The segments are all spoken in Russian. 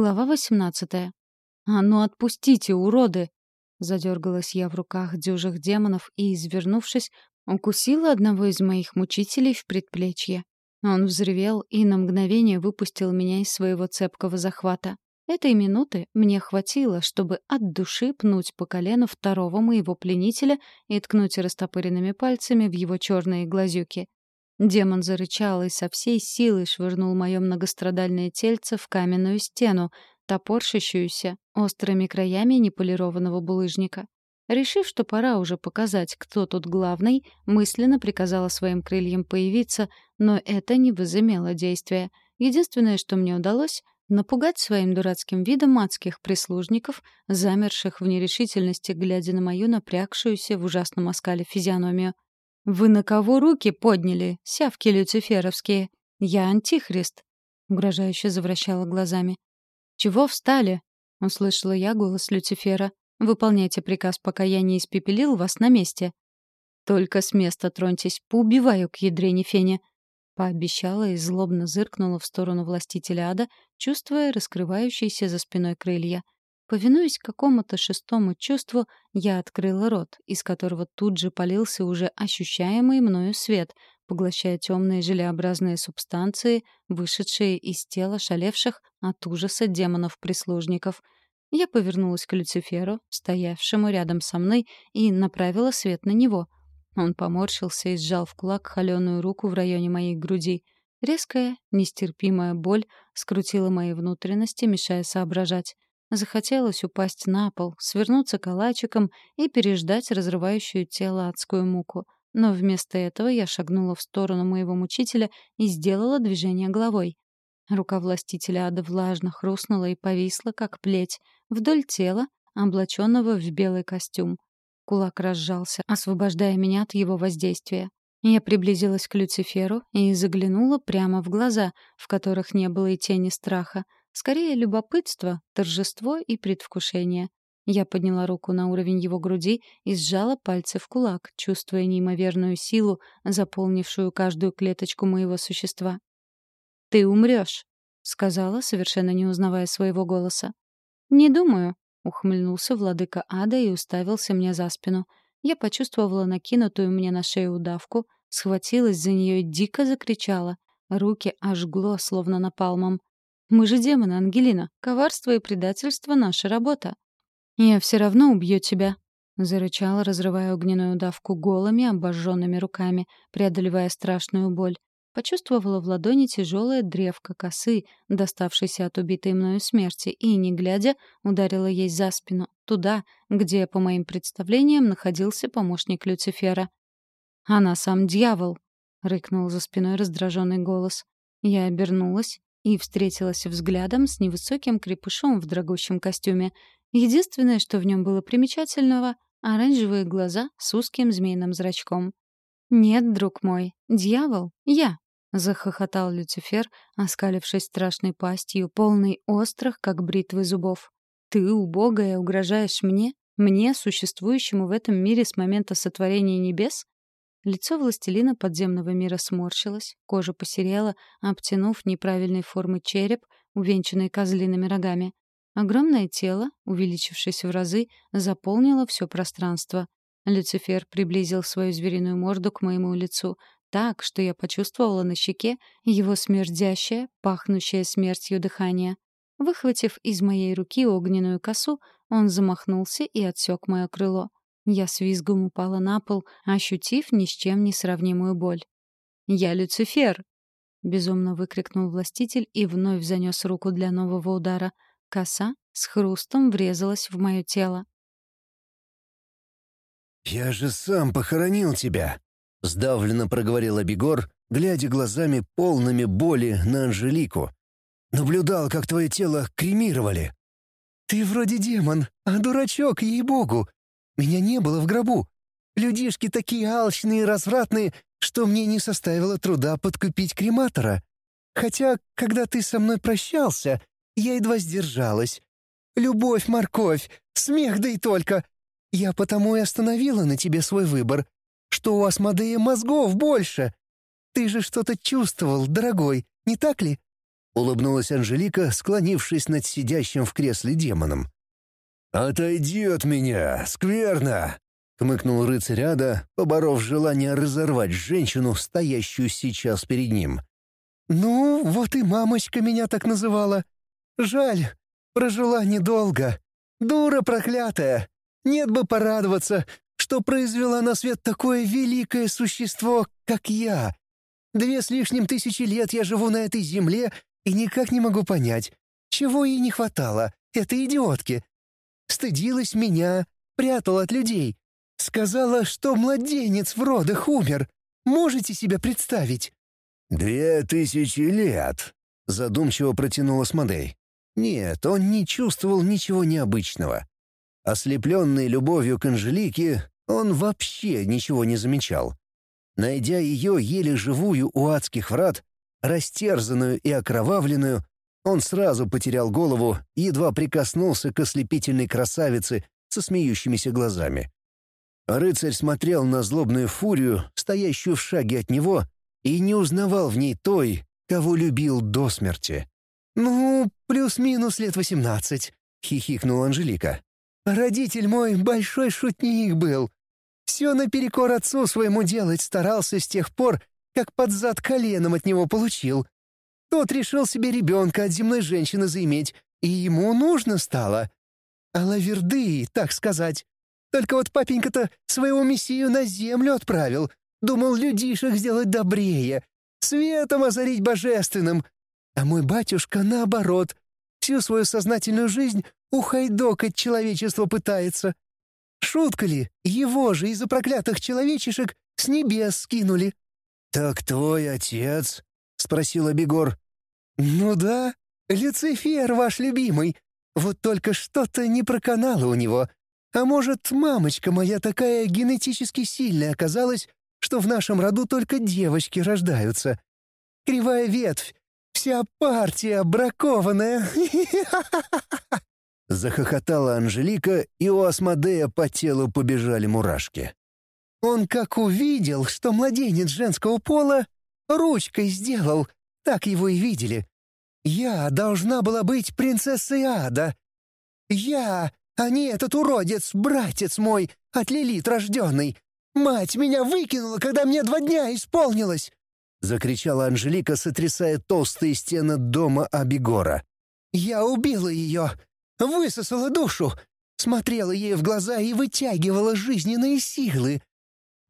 Глава 18. «А ну отпустите, уроды!» Задергалась я в руках дюжих демонов и, извернувшись, укусила одного из моих мучителей в предплечье. Он взревел и на мгновение выпустил меня из своего цепкого захвата. Этой минуты мне хватило, чтобы от души пнуть по колену второго моего пленителя и ткнуть растопыренными пальцами в его черные глазюки. Демон зарычал и со всей силы швырнул мое многострадальное тельце в каменную стену, топорщащуюся острыми краями неполированного булыжника. Решив, что пора уже показать, кто тут главный, мысленно приказала своим крыльям появиться, но это не возымело действия. Единственное, что мне удалось — напугать своим дурацким видом адских прислужников, замерших в нерешительности, глядя на мою напрягшуюся в ужасном оскале физиономию — «Вы на кого руки подняли, сявки люциферовские? Я антихрист», — угрожающе завращала глазами. «Чего встали?» — услышала я голос Люцифера. «Выполняйте приказ, пока я не испепелил вас на месте». «Только с места троньтесь, поубиваю к ядрене фене», — пообещала и злобно зыркнула в сторону властителя ада, чувствуя раскрывающиеся за спиной крылья. Повинуясь какому-то шестому чувству, я открыла рот, из которого тут же полился уже ощущаемый мною свет, поглощая темные желеобразные субстанции, вышедшие из тела шалевших от ужаса демонов-прислужников. Я повернулась к Люциферу, стоявшему рядом со мной, и направила свет на него. Он поморщился и сжал в кулак холеную руку в районе моей груди. Резкая, нестерпимая боль скрутила мои внутренности, мешая соображать. Захотелось упасть на пол, свернуться калачиком и переждать разрывающую тело адскую муку. Но вместо этого я шагнула в сторону моего мучителя и сделала движение головой. Рука властителя ада влажно хрустнула и повисла, как плеть, вдоль тела, облаченного в белый костюм. Кулак разжался, освобождая меня от его воздействия. Я приблизилась к Люциферу и заглянула прямо в глаза, в которых не было и тени страха — Скорее, любопытство, торжество и предвкушение. Я подняла руку на уровень его груди и сжала пальцы в кулак, чувствуя неимоверную силу, заполнившую каждую клеточку моего существа. «Ты умрешь», — сказала, совершенно не узнавая своего голоса. «Не думаю», — ухмыльнулся владыка ада и уставился мне за спину. Я почувствовала накинутую мне на шею удавку, схватилась за нее и дико закричала. Руки ожгло, словно напалмом. Мы же демоны, Ангелина. Коварство и предательство — наша работа. Я все равно убью тебя, — зарычала, разрывая огненную давку голыми, обожженными руками, преодолевая страшную боль. Почувствовала в ладони тяжелое древко косы, доставшейся от убитой мною смерти, и, не глядя, ударила ей за спину, туда, где, по моим представлениям, находился помощник Люцифера. «Она сам дьявол!» — рыкнул за спиной раздраженный голос. Я обернулась и встретилась взглядом с невысоким крепышом в дорогущем костюме. Единственное, что в нем было примечательного — оранжевые глаза с узким змеиным зрачком. «Нет, друг мой, дьявол — я!» — захохотал Люцифер, оскалившись страшной пастью, полной острых, как бритвы зубов. «Ты, убогая, угрожаешь мне? Мне, существующему в этом мире с момента сотворения небес? Лицо властелина подземного мира сморщилось, кожа посерела, обтянув неправильной формы череп, увенчанный козлиными рогами. Огромное тело, увеличившись в разы, заполнило все пространство. Люцифер приблизил свою звериную морду к моему лицу так, что я почувствовала на щеке его смердящее, пахнущее смертью дыхание. Выхватив из моей руки огненную косу, он замахнулся и отсек мое крыло. Я с визгом упала на пол, ощутив ни с чем не сравнимую боль. «Я Люцифер!» — безумно выкрикнул властитель и вновь занес руку для нового удара. Коса с хрустом врезалась в мое тело. «Я же сам похоронил тебя!» — сдавленно проговорил Абегор, глядя глазами полными боли на Анжелику. «Наблюдал, как твое тело кремировали». «Ты вроде демон, а дурачок, ей-богу! Меня не было в гробу. Людишки такие алчные и развратные, что мне не составило труда подкупить крематора. Хотя, когда ты со мной прощался, я едва сдержалась. Любовь, морковь, смех да и только. Я потому и остановила на тебе свой выбор, что у Асмодея мозгов больше. Ты же что-то чувствовал, дорогой, не так ли? улыбнулась Анжелика, склонившись над сидящим в кресле демоном. «Отойди от меня, скверно!» — хмыкнул рыцарь ада, поборов желание разорвать женщину, стоящую сейчас перед ним. «Ну, вот и мамочка меня так называла. Жаль, прожила недолго. Дура проклятая. Нет бы порадоваться, что произвела на свет такое великое существо, как я. Две с лишним тысячи лет я живу на этой земле и никак не могу понять, чего ей не хватало, этой идиотке. Стыдилась меня, прятала от людей. Сказала, что младенец в родах умер. Можете себе представить?» «Две тысячи лет», — задумчиво протянула Смодей. Нет, он не чувствовал ничего необычного. Ослепленный любовью к Анжелике, он вообще ничего не замечал. Найдя ее еле живую у адских врат, растерзанную и окровавленную, он сразу потерял голову и едва прикоснулся к ослепительной красавице со смеющимися глазами. Рыцарь смотрел на злобную фурию, стоящую в шаге от него, и не узнавал в ней той, кого любил до смерти. «Ну, плюс-минус лет восемнадцать», — хихикнула Анжелика. «Родитель мой большой шутник был. Все наперекор отцу своему делать старался с тех пор, как под зад коленом от него получил. Тот решил себе ребенка от земной женщины заиметь, и ему нужно стало. А лаверды, так сказать. Только вот папенька-то своего мессию на землю отправил. Думал людишек сделать добрее, светом озарить божественным, а мой батюшка, наоборот, всю свою сознательную жизнь ухайдокать человечество пытается. Шутка ли, его же из-за проклятых человечишек с небес скинули. «Так твой отец?» — спросил Абегор. «Ну да, Люцифер ваш любимый. Вот только что-то не проканало у него. А может, мамочка моя такая генетически сильная оказалась, что в нашем роду только девочки рождаются. Кривая ветвь, Вся партия бракованная!» Захохотала Анжелика, и у Асмодея по телу побежали мурашки. «Он как увидел, что младенец женского пола ручкой сделал, так его и видели. Я должна была быть принцессой ада. Я, а не этот уродец, братец мой, от Лилит рожденный. Мать меня выкинула, когда мне два дня исполнилось. — закричала Анжелика, сотрясая толстые стены дома Абигора. «Я убила ее! Высосала душу! Смотрела ей в глаза и вытягивала жизненные силы!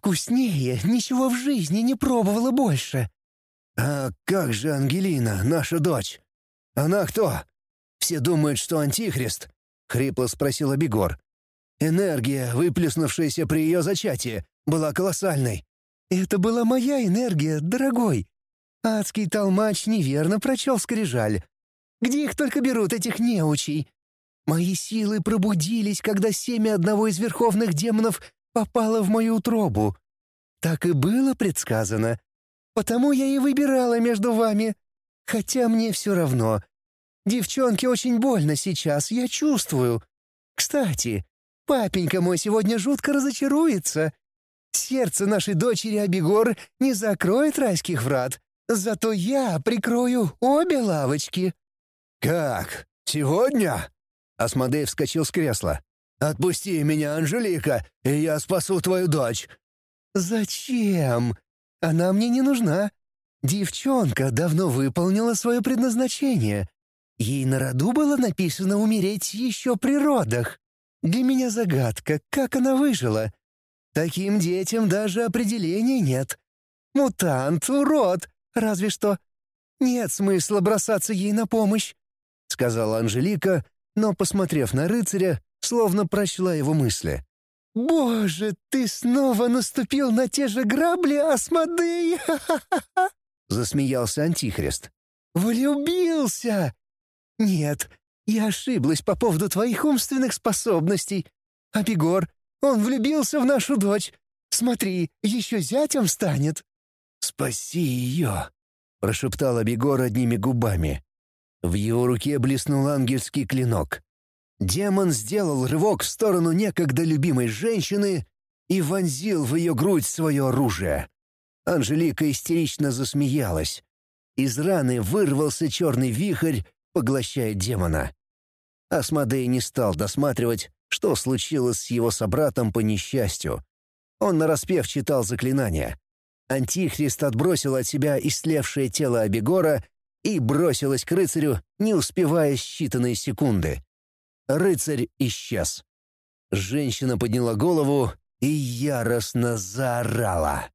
Вкуснее ничего в жизни не пробовала больше!» «А как же Ангелина, наша дочь? Она кто? Все думают, что антихрист?» — хрипло спросил Абигор. «Энергия, выплеснувшаяся при ее зачатии, была колоссальной. «Это была моя энергия, дорогой. Адский толмач неверно прочел скрижаль. Где их только берут, этих неучей? Мои силы пробудились, когда семя одного из верховных демонов попало в мою утробу. Так и было предсказано. Потому я и выбирала между вами. Хотя мне все равно. Девчонке очень больно сейчас, я чувствую. Кстати, папенька мой сегодня жутко разочаруется. Сердце нашей дочери Абигор не закроет райских врат, зато я прикрою обе лавочки». «Как? Сегодня?» Асмодей вскочил с кресла. «Отпусти меня, Анжелика, и я спасу твою дочь». «Зачем? Она мне не нужна. Девчонка давно выполнила свое предназначение. Ей на роду было написано умереть еще при родах. Для меня загадка, как она выжила. Таким детям даже определения нет. Мутант, урод, разве что. Нет смысла бросаться ей на помощь», — сказала Анжелика, но, посмотрев на рыцаря, словно прочла его мысли. «Боже, ты снова наступил на те же грабли, Асмодей!» — засмеялся Антихрист. «Влюбился! Нет, я ошиблась по поводу твоих умственных способностей. Абегор, он влюбился в нашу дочь. Смотри, еще зятем станет». «Спаси ее!» — прошептал Абегор одними губами. В его руке блеснул ангельский клинок. Демон сделал рывок в сторону некогда любимой женщины и вонзил в ее грудь свое оружие. Анжелика истерично засмеялась. Из раны вырвался черный вихрь, поглощая демона. Асмодей не стал досматривать, что случилось с его собратом по несчастью. Он нараспев читал заклинания. Антихрист отбросил от себя истлевшее тело Абегора и бросилась к рыцарю, не успевая считанные секунды. Рыцарь исчез. Женщина подняла голову и яростно заорала.